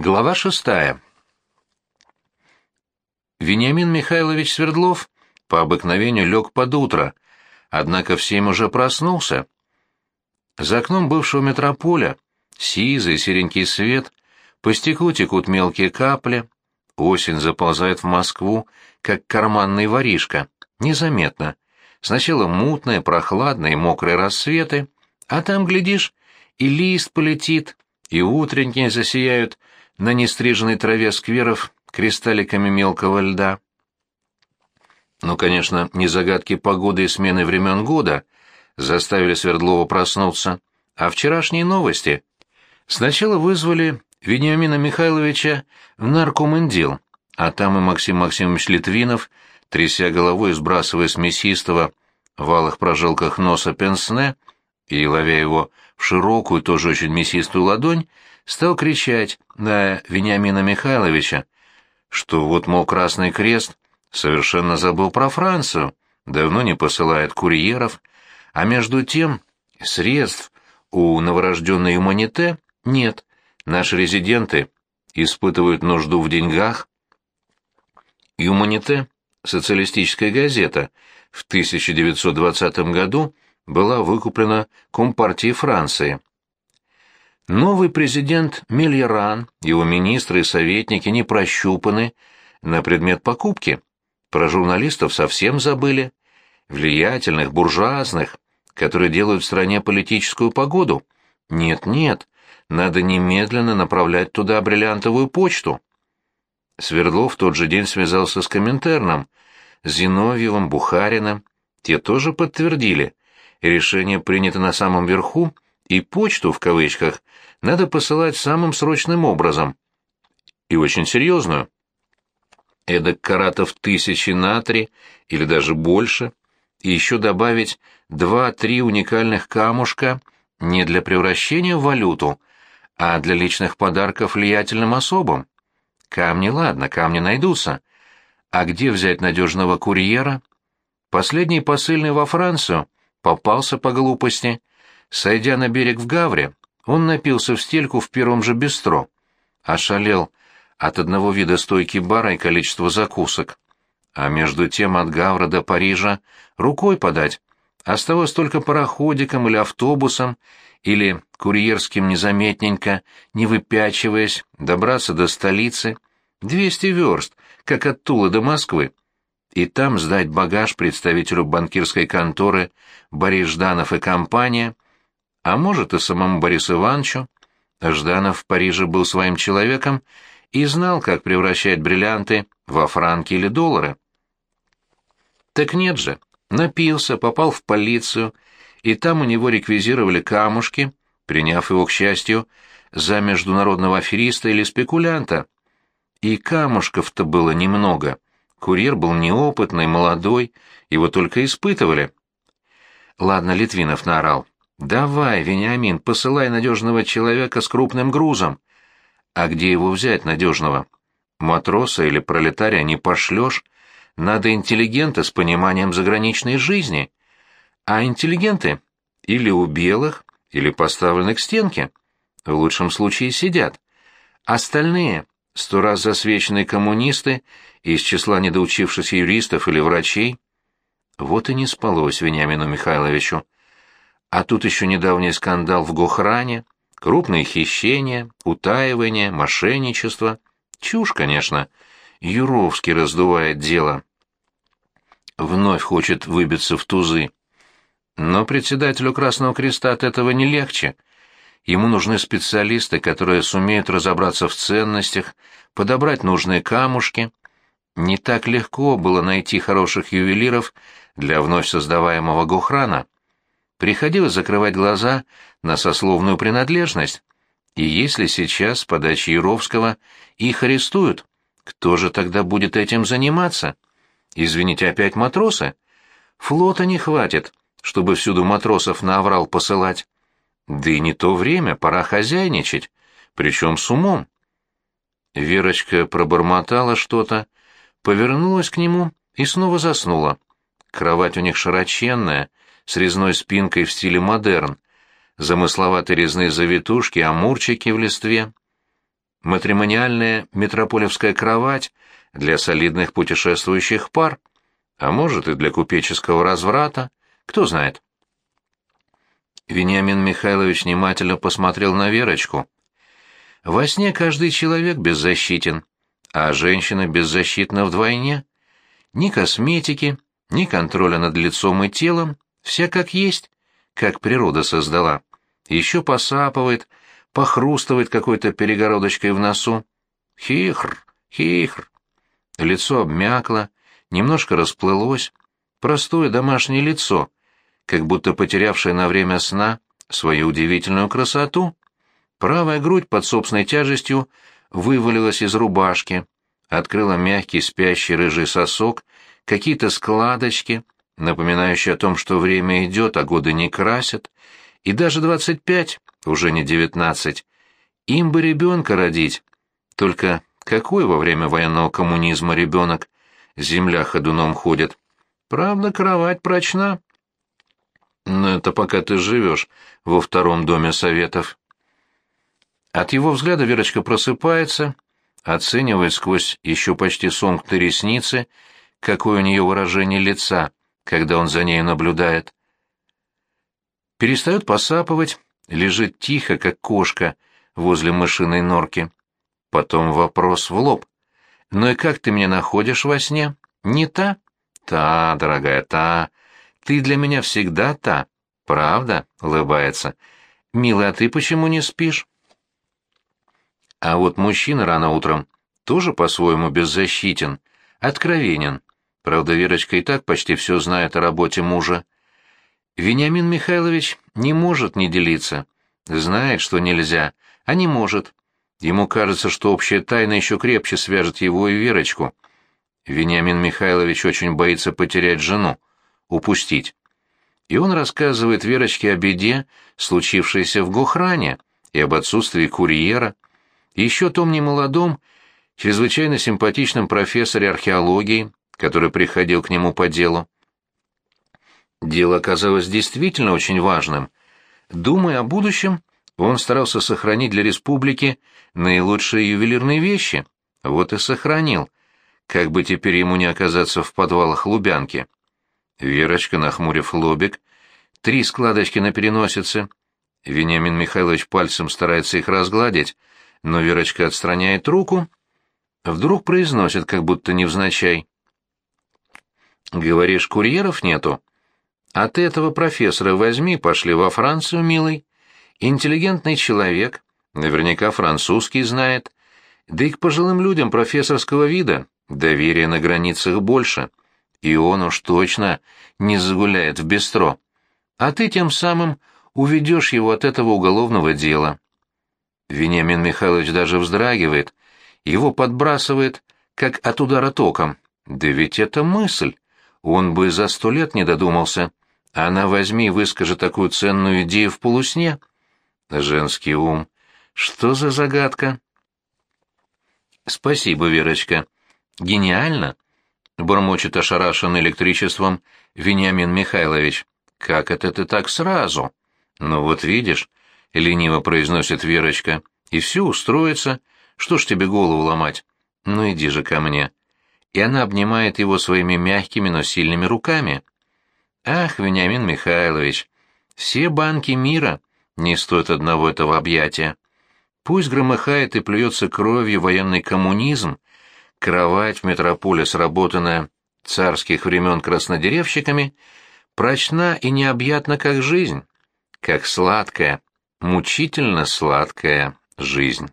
Глава шестая. Вениамин Михайлович Свердлов по обыкновению лег под утро, однако в семь уже проснулся. За окном бывшего метрополя сизый серенький свет, по стеклу текут мелкие капли, осень заползает в Москву, как карманный воришка, незаметно. Сначала мутные, прохладные, мокрые рассветы, а там, глядишь, и лист полетит, и утренние засияют, на нестриженной траве скверов кристалликами мелкого льда. Ну, конечно, не загадки погоды и смены времен года заставили Свердлова проснуться, а вчерашние новости. Сначала вызвали Вениамина Михайловича в наркомендил, а там и Максим Максимович Литвинов, тряся головой и сбрасывая с мясистого в алых прожилках носа пенсне и ловя его в широкую, тоже очень мясистую ладонь, стал кричать на Вениамина Михайловича, что вот, мол, Красный Крест совершенно забыл про Францию, давно не посылает курьеров, а между тем средств у новорожденной Юманите нет, наши резиденты испытывают нужду в деньгах. Юманите, социалистическая газета, в 1920 году была выкуплена Компартией Франции. Новый президент Мильяран, его министры и советники не прощупаны на предмет покупки. Про журналистов совсем забыли. Влиятельных, буржуазных, которые делают в стране политическую погоду. Нет-нет, надо немедленно направлять туда бриллиантовую почту. Свердлов в тот же день связался с Коминтерном, Зиновьевым, Бухариным. Те тоже подтвердили. Решение принято на самом верху, и почту, в кавычках, надо посылать самым срочным образом. И очень серьезную. Эдак каратов тысячи на три или даже больше, и еще добавить два-три уникальных камушка не для превращения в валюту, а для личных подарков влиятельным особам. Камни, ладно, камни найдутся. А где взять надежного курьера? Последний посыльный во Францию попался по глупости. Сойдя на берег в Гавре, он напился в стельку в первом же бистро. Ошалел от одного вида стойки бара и количества закусок. А между тем от Гавра до Парижа рукой подать. Оставалось только пароходиком или автобусом, или курьерским незаметненько, не выпячиваясь, добраться до столицы. Двести верст, как от Тула до Москвы. И там сдать багаж представителю банкирской конторы Борис Жданов и компания — а может и самому Борису Ивановичу. Жданов в Париже был своим человеком и знал, как превращать бриллианты во франки или доллары. Так нет же, напился, попал в полицию, и там у него реквизировали камушки, приняв его, к счастью, за международного афериста или спекулянта. И камушков-то было немного. Курьер был неопытный, молодой, его только испытывали. Ладно, Литвинов наорал. «Давай, Вениамин, посылай надежного человека с крупным грузом». «А где его взять, надежного? Матроса или пролетария не пошлешь. Надо интеллигента с пониманием заграничной жизни. А интеллигенты или у белых, или поставлены к стенке. В лучшем случае сидят. Остальные — сто раз засвеченные коммунисты из числа недоучившихся юристов или врачей. Вот и не спалось Вениамину Михайловичу. А тут еще недавний скандал в Гохране, крупные хищения, утаивание, мошенничество. Чушь, конечно. Юровский раздувает дело. Вновь хочет выбиться в тузы. Но председателю Красного Креста от этого не легче. Ему нужны специалисты, которые сумеют разобраться в ценностях, подобрать нужные камушки. Не так легко было найти хороших ювелиров для вновь создаваемого Гохрана приходилось закрывать глаза на сословную принадлежность. И если сейчас с подачи Яровского их арестуют, кто же тогда будет этим заниматься? Извините, опять матросы? Флота не хватит, чтобы всюду матросов на аврал посылать. Да и не то время, пора хозяйничать, причем с умом. Верочка пробормотала что-то, повернулась к нему и снова заснула. Кровать у них широченная, с резной спинкой в стиле модерн, замысловатые резные завитушки, амурчики в листве. матримониальная метрополевская кровать для солидных путешествующих пар, а может и для купеческого разврата, кто знает. Вениамин Михайлович внимательно посмотрел на Верочку. Во сне каждый человек беззащитен, а женщина беззащитна вдвойне. Ни косметики, ни контроля над лицом и телом, вся как есть, как природа создала. Еще посапывает, похрустывает какой-то перегородочкой в носу. Хихр, хихр. Лицо обмякло, немножко расплылось. Простое домашнее лицо, как будто потерявшее на время сна свою удивительную красоту. Правая грудь под собственной тяжестью вывалилась из рубашки, открыла мягкий спящий рыжий сосок, какие-то складочки, напоминающие о том, что время идет, а годы не красят, и даже двадцать пять, уже не девятнадцать. Им бы ребенка родить. Только какой во время военного коммунизма ребенок? Земля ходуном ходит. Правда, кровать прочна. Но это пока ты живешь во втором доме советов. От его взгляда Верочка просыпается, оценивает сквозь еще почти сомкнутые ресницы, какое у нее выражение лица, когда он за ней наблюдает. Перестает посапывать, лежит тихо, как кошка, возле мышиной норки. Потом вопрос в лоб. «Ну и как ты меня находишь во сне? Не та?» «Та, дорогая, та. Ты для меня всегда та. Правда?» — улыбается. «Милый, а ты почему не спишь?» А вот мужчина рано утром тоже по-своему беззащитен, откровенен. Правда, Верочка и так почти все знает о работе мужа. Вениамин Михайлович не может не делиться. Знает, что нельзя, а не может. Ему кажется, что общая тайна еще крепче свяжет его и Верочку. Вениамин Михайлович очень боится потерять жену, упустить. И он рассказывает Верочке о беде, случившейся в Гохране, и об отсутствии курьера. еще том немолодом, чрезвычайно симпатичном профессоре археологии, который приходил к нему по делу. Дело оказалось действительно очень важным. Думая о будущем, он старался сохранить для республики наилучшие ювелирные вещи. Вот и сохранил. Как бы теперь ему не оказаться в подвалах Лубянки. Верочка, нахмурив лобик, три складочки на переносице. Вениамин Михайлович пальцем старается их разгладить, но Верочка отстраняет руку, вдруг произносит, как будто невзначай. «Говоришь, курьеров нету?» А ты этого профессора возьми, пошли во Францию, милый. Интеллигентный человек, наверняка французский знает. Да и к пожилым людям профессорского вида доверия на границах больше. И он уж точно не загуляет в бистро. А ты тем самым уведешь его от этого уголовного дела. Вениамин Михайлович даже вздрагивает, его подбрасывает, как от удара током. Да ведь это мысль. Он бы за сто лет не додумался. Она возьми и выскажи такую ценную идею в полусне. Женский ум. Что за загадка? Спасибо, Верочка. Гениально. Бормочет ошарашен электричеством Вениамин Михайлович. Как это ты так сразу? Ну вот видишь, лениво произносит Верочка. И все устроится. Что ж тебе голову ломать? Ну иди же ко мне. И она обнимает его своими мягкими, но сильными руками. Ах, Вениамин Михайлович, все банки мира не стоят одного этого объятия. Пусть громыхает и плюется кровью военный коммунизм, кровать в метрополе, сработанная царских времен краснодеревщиками, прочна и необъятна, как жизнь, как сладкая, мучительно сладкая жизнь.